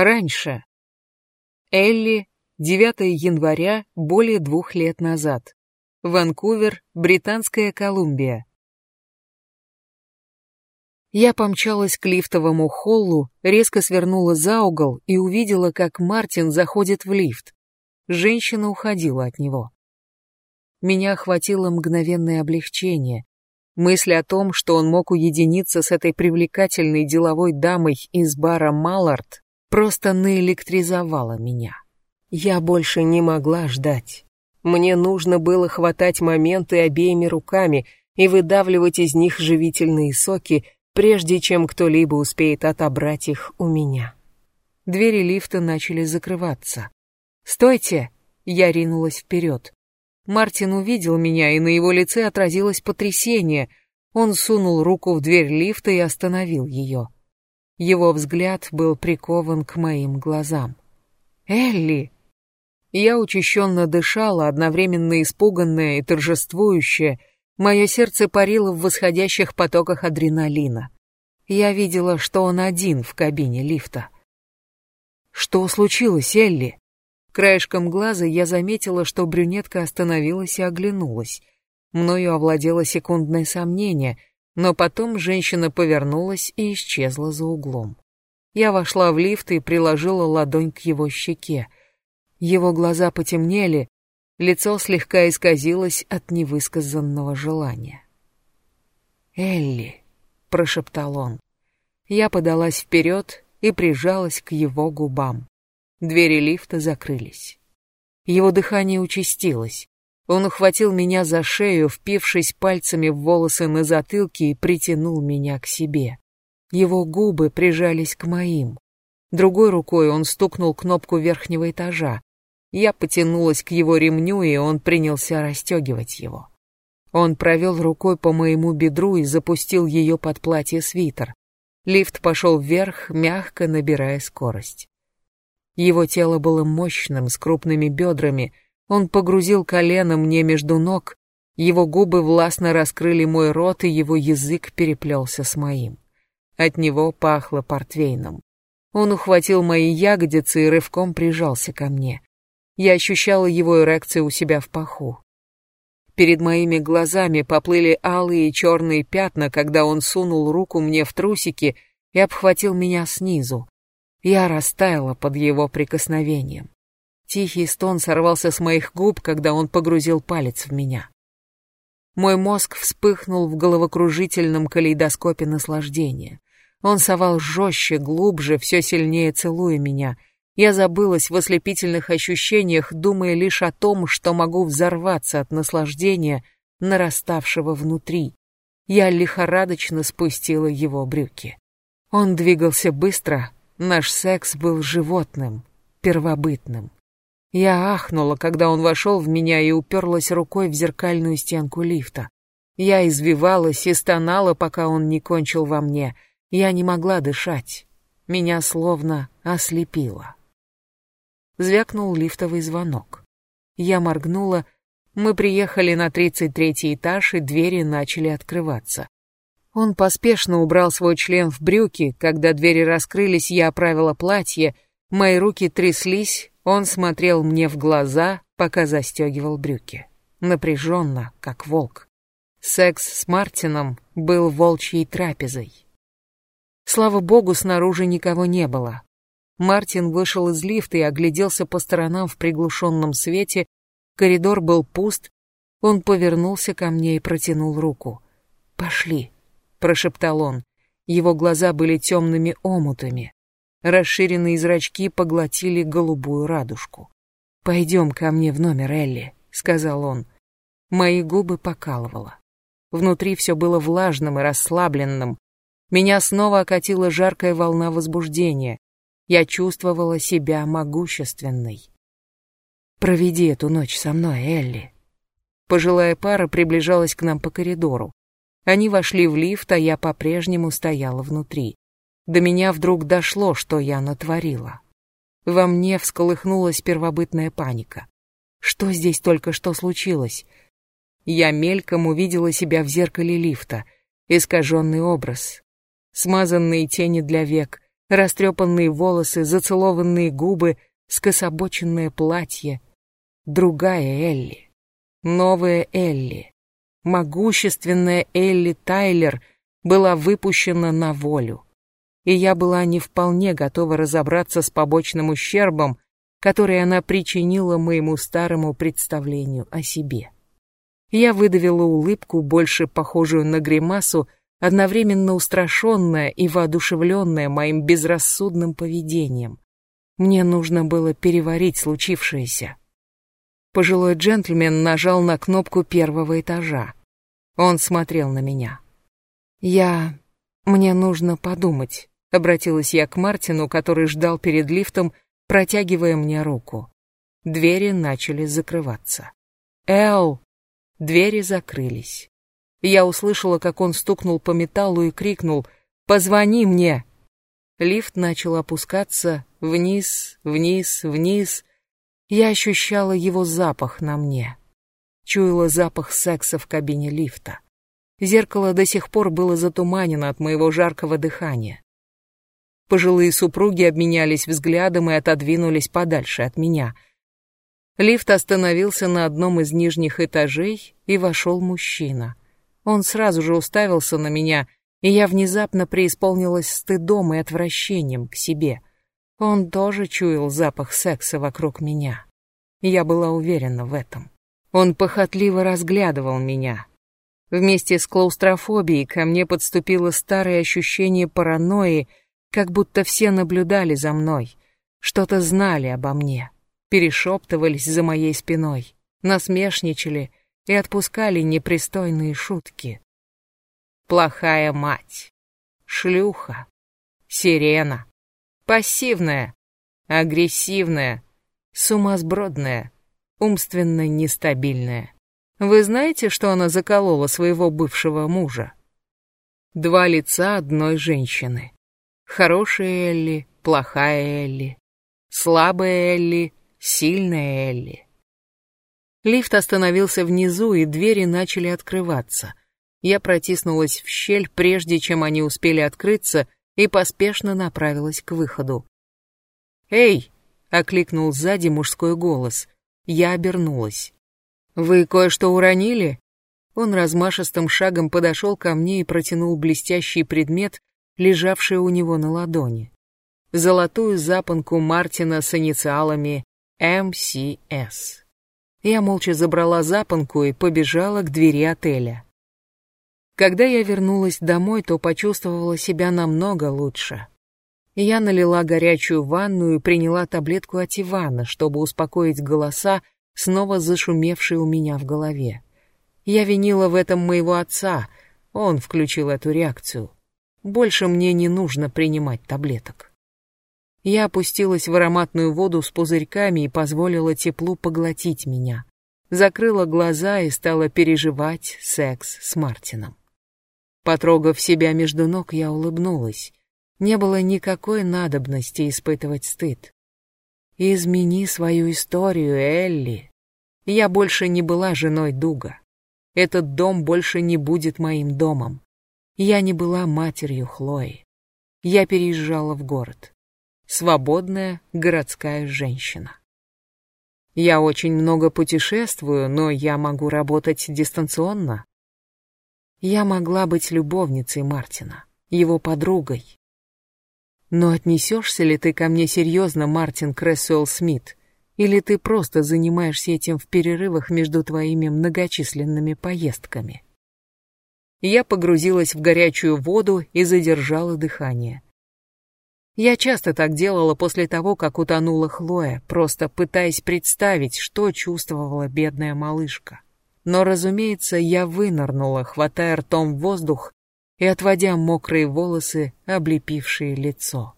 Раньше. Элли, 9 января, более двух лет назад. Ванкувер, Британская Колумбия. Я помчалась к лифтовому холлу, резко свернула за угол и увидела, как Мартин заходит в лифт. Женщина уходила от него. Меня охватило мгновенное облегчение. Мысль о том, что он мог уединиться с этой привлекательной деловой дамой из бара «Маллард», просто наэлектризовала меня. Я больше не могла ждать. Мне нужно было хватать моменты обеими руками и выдавливать из них живительные соки, прежде чем кто-либо успеет отобрать их у меня. Двери лифта начали закрываться. «Стойте!» Я ринулась вперед. Мартин увидел меня, и на его лице отразилось потрясение. Он сунул руку в дверь лифта и остановил ее. Его взгляд был прикован к моим глазам. «Элли!» Я учащенно дышала, одновременно испуганная и торжествующая. Мое сердце парило в восходящих потоках адреналина. Я видела, что он один в кабине лифта. «Что случилось, Элли?» Краешком глаза я заметила, что брюнетка остановилась и оглянулась. Мною овладело секундное сомнение, но потом женщина повернулась и исчезла за углом. Я вошла в лифт и приложила ладонь к его щеке. Его глаза потемнели, лицо слегка исказилось от невысказанного желания. «Элли», — прошептал он. Я подалась вперед и прижалась к его губам. Двери лифта закрылись. Его дыхание участилось. Он ухватил меня за шею, впившись пальцами в волосы на затылке и притянул меня к себе. Его губы прижались к моим. Другой рукой он стукнул кнопку верхнего этажа. Я потянулась к его ремню, и он принялся расстегивать его. Он провел рукой по моему бедру и запустил ее под платье-свитер. Лифт пошел вверх, мягко набирая скорость. Его тело было мощным, с крупными бедрами. Он погрузил колено мне между ног, его губы властно раскрыли мой рот, и его язык переплелся с моим. От него пахло портвейном. Он ухватил мои ягодицы и рывком прижался ко мне. Я ощущала его эрекцию у себя в паху. Перед моими глазами поплыли алые и черные пятна, когда он сунул руку мне в трусики и обхватил меня снизу. Я растаяла под его прикосновением. Тихий стон сорвался с моих губ, когда он погрузил палец в меня. Мой мозг вспыхнул в головокружительном калейдоскопе наслаждения. Он совал жестче, глубже, все сильнее целуя меня. Я забылась в ослепительных ощущениях, думая лишь о том, что могу взорваться от наслаждения, нараставшего внутри. Я лихорадочно спустила его брюки. Он двигался быстро, Наш секс был животным, первобытным. Я ахнула, когда он вошел в меня и уперлась рукой в зеркальную стенку лифта. Я извивалась и стонала, пока он не кончил во мне. Я не могла дышать. Меня словно ослепило. Звякнул лифтовый звонок. Я моргнула. Мы приехали на тридцать третий этаж, и двери начали открываться. Он поспешно убрал свой член в брюки, когда двери раскрылись, я оправила платье, мои руки тряслись, он смотрел мне в глаза, пока застегивал брюки. Напряженно, как волк. Секс с Мартином был волчьей трапезой. Слава богу, снаружи никого не было. Мартин вышел из лифта и огляделся по сторонам в приглушенном свете, коридор был пуст, он повернулся ко мне и протянул руку. «Пошли», прошептал он. Его глаза были темными омутами. Расширенные зрачки поглотили голубую радужку. «Пойдем ко мне в номер, Элли», — сказал он. Мои губы покалывало. Внутри все было влажным и расслабленным. Меня снова окатила жаркая волна возбуждения. Я чувствовала себя могущественной. «Проведи эту ночь со мной, Элли». Пожилая пара приближалась к нам по коридору. Они вошли в лифт, а я по-прежнему стояла внутри. До меня вдруг дошло, что я натворила. Во мне всколыхнулась первобытная паника. Что здесь только что случилось? Я мельком увидела себя в зеркале лифта, искаженный образ, смазанные тени для век, Растрепанные волосы, зацелованные губы, скособоченное платье. Другая Элли. Новая Элли. Могущественная Элли Тайлер была выпущена на волю. И я была не вполне готова разобраться с побочным ущербом, который она причинила моему старому представлению о себе. Я выдавила улыбку, больше похожую на гримасу, одновременно устрашенная и воодушевленная моим безрассудным поведением. Мне нужно было переварить случившееся. Пожилой джентльмен нажал на кнопку первого этажа. Он смотрел на меня. «Я... мне нужно подумать», — обратилась я к Мартину, который ждал перед лифтом, протягивая мне руку. Двери начали закрываться. «Эл!» Двери закрылись. Я услышала, как он стукнул по металлу и крикнул «Позвони мне!». Лифт начал опускаться вниз, вниз, вниз. Я ощущала его запах на мне. Чуяла запах секса в кабине лифта. Зеркало до сих пор было затуманено от моего жаркого дыхания. Пожилые супруги обменялись взглядом и отодвинулись подальше от меня. Лифт остановился на одном из нижних этажей, и вошел мужчина. Он сразу же уставился на меня, и я внезапно преисполнилась стыдом и отвращением к себе. Он тоже чуял запах секса вокруг меня. Я была уверена в этом. Он похотливо разглядывал меня. Вместе с клаустрофобией ко мне подступило старое ощущение паранойи, как будто все наблюдали за мной, что-то знали обо мне, перешептывались за моей спиной, насмешничали и отпускали непристойные шутки. Плохая мать, шлюха, сирена, пассивная, агрессивная, сумасбродная, умственно нестабильная. Вы знаете, что она заколола своего бывшего мужа? Два лица одной женщины. Хорошая Элли, плохая Элли, слабая Элли, сильная Элли. Лифт остановился внизу, и двери начали открываться. Я протиснулась в щель, прежде чем они успели открыться, и поспешно направилась к выходу. «Эй!» — окликнул сзади мужской голос. Я обернулась. «Вы кое-что уронили?» Он размашистым шагом подошел ко мне и протянул блестящий предмет, лежавший у него на ладони. Золотую запонку Мартина с инициалами МСС. Я молча забрала запонку и побежала к двери отеля. Когда я вернулась домой, то почувствовала себя намного лучше. Я налила горячую ванну и приняла таблетку ативана, чтобы успокоить голоса, снова зашумевшие у меня в голове. Я винила в этом моего отца, он включил эту реакцию. Больше мне не нужно принимать таблеток. Я опустилась в ароматную воду с пузырьками и позволила теплу поглотить меня. Закрыла глаза и стала переживать секс с Мартином. Потрогав себя между ног, я улыбнулась. Не было никакой надобности испытывать стыд. «Измени свою историю, Элли. Я больше не была женой Дуга. Этот дом больше не будет моим домом. Я не была матерью Хлои. Я переезжала в город свободная городская женщина. Я очень много путешествую, но я могу работать дистанционно. Я могла быть любовницей Мартина, его подругой. Но отнесешься ли ты ко мне серьезно, Мартин Крессуэлл Смит, или ты просто занимаешься этим в перерывах между твоими многочисленными поездками? Я погрузилась в горячую воду и задержала дыхание. Я часто так делала после того, как утонула Хлоя, просто пытаясь представить, что чувствовала бедная малышка. Но, разумеется, я вынырнула, хватая ртом воздух и отводя мокрые волосы, облепившие лицо.